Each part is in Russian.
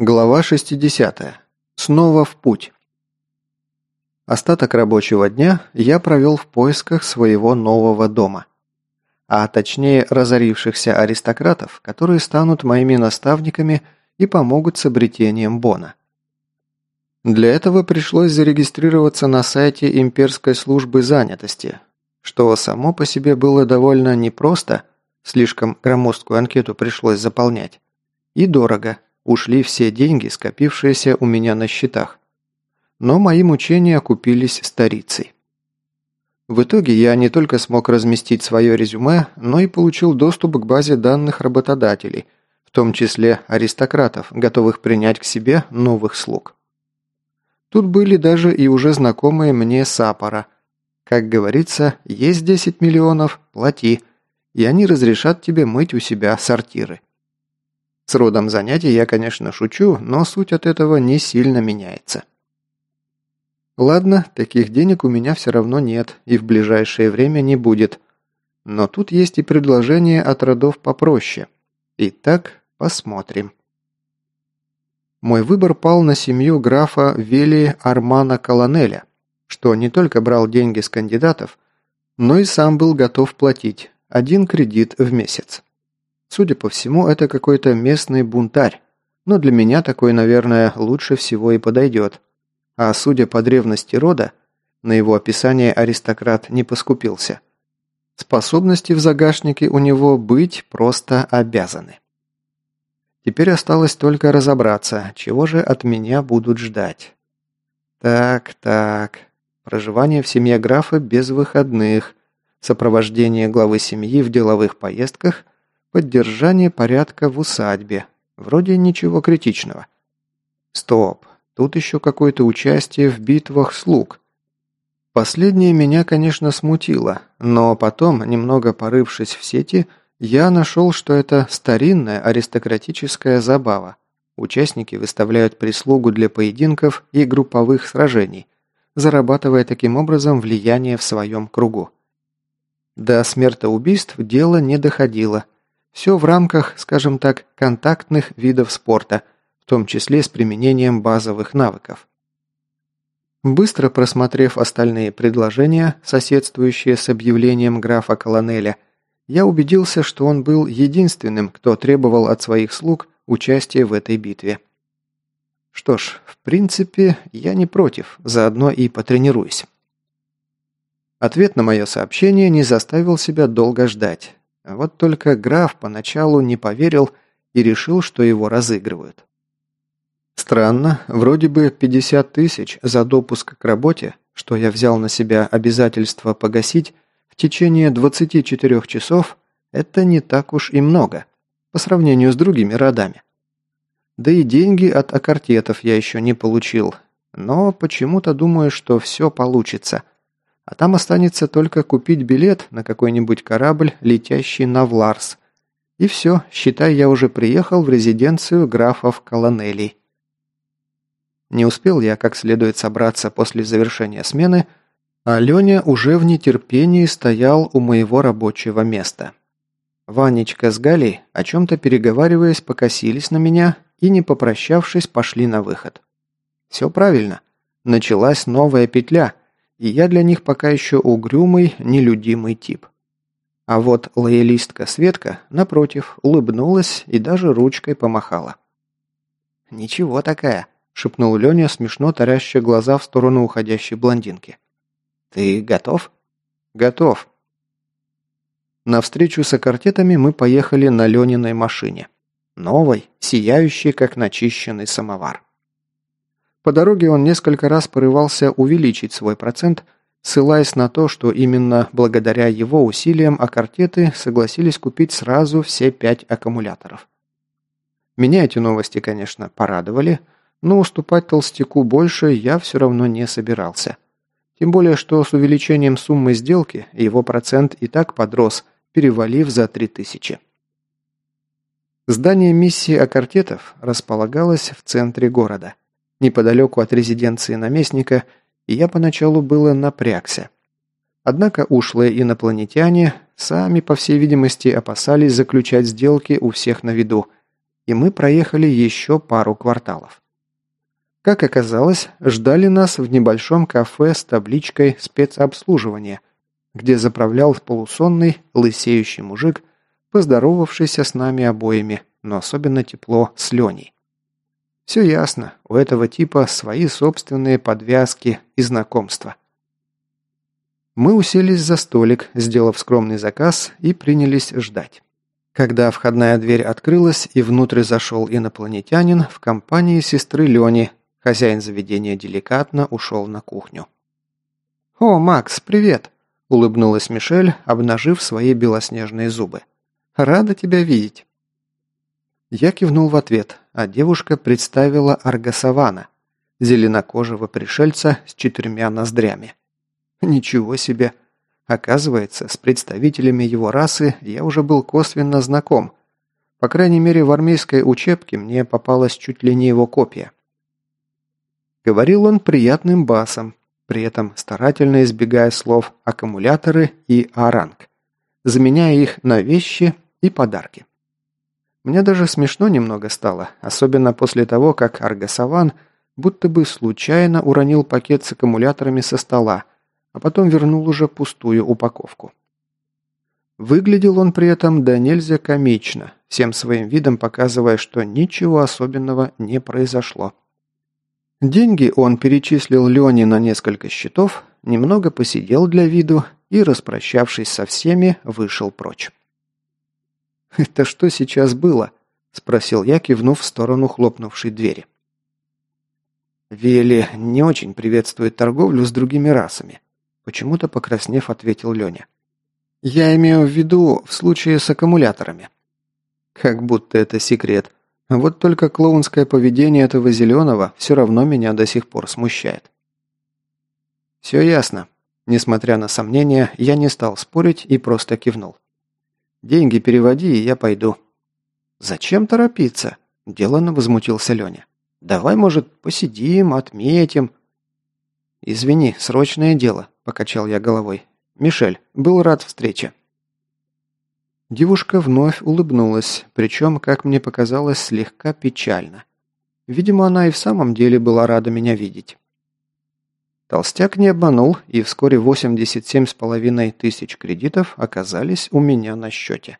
Глава 60. Снова в путь. Остаток рабочего дня я провел в поисках своего нового дома. А точнее разорившихся аристократов, которые станут моими наставниками и помогут с обретением бона. Для этого пришлось зарегистрироваться на сайте имперской службы занятости, что само по себе было довольно непросто, слишком громоздкую анкету пришлось заполнять, и дорого – ушли все деньги, скопившиеся у меня на счетах. Но мои мучения окупились старицей. В итоге я не только смог разместить свое резюме, но и получил доступ к базе данных работодателей, в том числе аристократов, готовых принять к себе новых слуг. Тут были даже и уже знакомые мне Сапора. Как говорится, есть 10 миллионов – плати, и они разрешат тебе мыть у себя сортиры. С родом занятий я, конечно, шучу, но суть от этого не сильно меняется. Ладно, таких денег у меня все равно нет и в ближайшее время не будет. Но тут есть и предложение от родов попроще. Итак, посмотрим. Мой выбор пал на семью графа Вели Армана Колонеля, что не только брал деньги с кандидатов, но и сам был готов платить один кредит в месяц. Судя по всему, это какой-то местный бунтарь. Но для меня такой, наверное, лучше всего и подойдет. А судя по древности рода, на его описание аристократ не поскупился. Способности в загашнике у него быть просто обязаны. Теперь осталось только разобраться, чего же от меня будут ждать. Так, так. Проживание в семье графа без выходных, сопровождение главы семьи в деловых поездках – Поддержание порядка в усадьбе. Вроде ничего критичного. Стоп. Тут еще какое-то участие в битвах слуг. Последнее меня, конечно, смутило, но потом, немного порывшись в сети, я нашел, что это старинная аристократическая забава. Участники выставляют прислугу для поединков и групповых сражений, зарабатывая таким образом влияние в своем кругу. До смертоубийств дело не доходило, все в рамках, скажем так, контактных видов спорта, в том числе с применением базовых навыков. Быстро просмотрев остальные предложения, соседствующие с объявлением графа Колонеля, я убедился, что он был единственным, кто требовал от своих слуг участия в этой битве. Что ж, в принципе, я не против, заодно и потренируюсь. Ответ на мое сообщение не заставил себя долго ждать. Вот только граф поначалу не поверил и решил, что его разыгрывают. Странно, вроде бы 50 тысяч за допуск к работе, что я взял на себя обязательство погасить, в течение 24 часов это не так уж и много, по сравнению с другими родами. Да и деньги от аккортетов я еще не получил, но почему-то думаю, что все получится – а там останется только купить билет на какой-нибудь корабль, летящий на Вларс. И все, считай, я уже приехал в резиденцию графов Колонелей. Не успел я как следует собраться после завершения смены, а Леня уже в нетерпении стоял у моего рабочего места. Ванечка с Галей, о чем-то переговариваясь, покосились на меня и, не попрощавшись, пошли на выход. Все правильно. Началась новая петля – и я для них пока еще угрюмый, нелюдимый тип. А вот лоялистка Светка, напротив, улыбнулась и даже ручкой помахала. «Ничего такая», – шепнул Леня, смешно тарящая глаза в сторону уходящей блондинки. «Ты готов?» «Готов». На встречу с окартетами мы поехали на Лениной машине. Новой, сияющей, как начищенный самовар. По дороге он несколько раз порывался увеличить свой процент, ссылаясь на то, что именно благодаря его усилиям аккортеты согласились купить сразу все пять аккумуляторов. Меня эти новости, конечно, порадовали, но уступать толстяку больше я все равно не собирался. Тем более, что с увеличением суммы сделки его процент и так подрос, перевалив за 3000. Здание миссии Аккортетов располагалось в центре города – неподалеку от резиденции наместника, и я поначалу было напрягся. Однако ушлые инопланетяне сами, по всей видимости, опасались заключать сделки у всех на виду, и мы проехали еще пару кварталов. Как оказалось, ждали нас в небольшом кафе с табличкой «Спецобслуживание», где заправлял полусонный, лысеющий мужик, поздоровавшийся с нами обоими, но особенно тепло с Леней. Все ясно, у этого типа свои собственные подвязки и знакомства. Мы уселись за столик, сделав скромный заказ, и принялись ждать. Когда входная дверь открылась и внутрь зашел инопланетянин в компании сестры Лени, Хозяин заведения деликатно ушел на кухню. «О, Макс, привет!» – улыбнулась Мишель, обнажив свои белоснежные зубы. «Рада тебя видеть!» Я кивнул в ответ, а девушка представила Аргасавана, зеленокожего пришельца с четырьмя ноздрями. Ничего себе! Оказывается, с представителями его расы я уже был косвенно знаком. По крайней мере, в армейской учебке мне попалась чуть ли не его копия. Говорил он приятным басом, при этом старательно избегая слов «аккумуляторы» и «аранг», заменяя их на вещи и подарки. Мне даже смешно немного стало, особенно после того, как Аргасаван будто бы случайно уронил пакет с аккумуляторами со стола, а потом вернул уже пустую упаковку. Выглядел он при этом да нельзя комично, всем своим видом показывая, что ничего особенного не произошло. Деньги он перечислил Лене на несколько счетов, немного посидел для виду и, распрощавшись со всеми, вышел прочь. «Это что сейчас было?» – спросил я, кивнув в сторону хлопнувшей двери. «Вели не очень приветствует торговлю с другими расами», – почему-то покраснев, ответил Леня. «Я имею в виду в случае с аккумуляторами». «Как будто это секрет», вот только клоунское поведение этого зеленого все равно меня до сих пор смущает. Все ясно. Несмотря на сомнения, я не стал спорить и просто кивнул. «Деньги переводи, и я пойду». «Зачем торопиться?» – деланно возмутился Леня. «Давай, может, посидим, отметим». «Извини, срочное дело», – покачал я головой. «Мишель, был рад встрече». Девушка вновь улыбнулась, причем, как мне показалось, слегка печально. Видимо, она и в самом деле была рада меня видеть. Толстяк не обманул, и вскоре 87,5 тысяч кредитов оказались у меня на счете.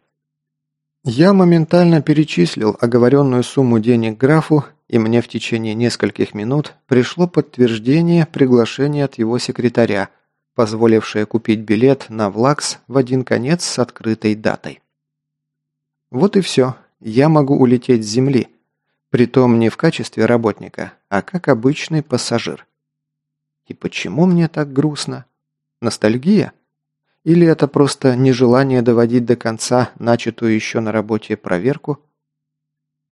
Я моментально перечислил оговоренную сумму денег графу, и мне в течение нескольких минут пришло подтверждение приглашения от его секретаря, позволившее купить билет на Влакс в один конец с открытой датой. Вот и все. Я могу улететь с Земли. Притом не в качестве работника, а как обычный пассажир. И почему мне так грустно? Ностальгия? Или это просто нежелание доводить до конца начатую еще на работе проверку?